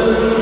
Thank you.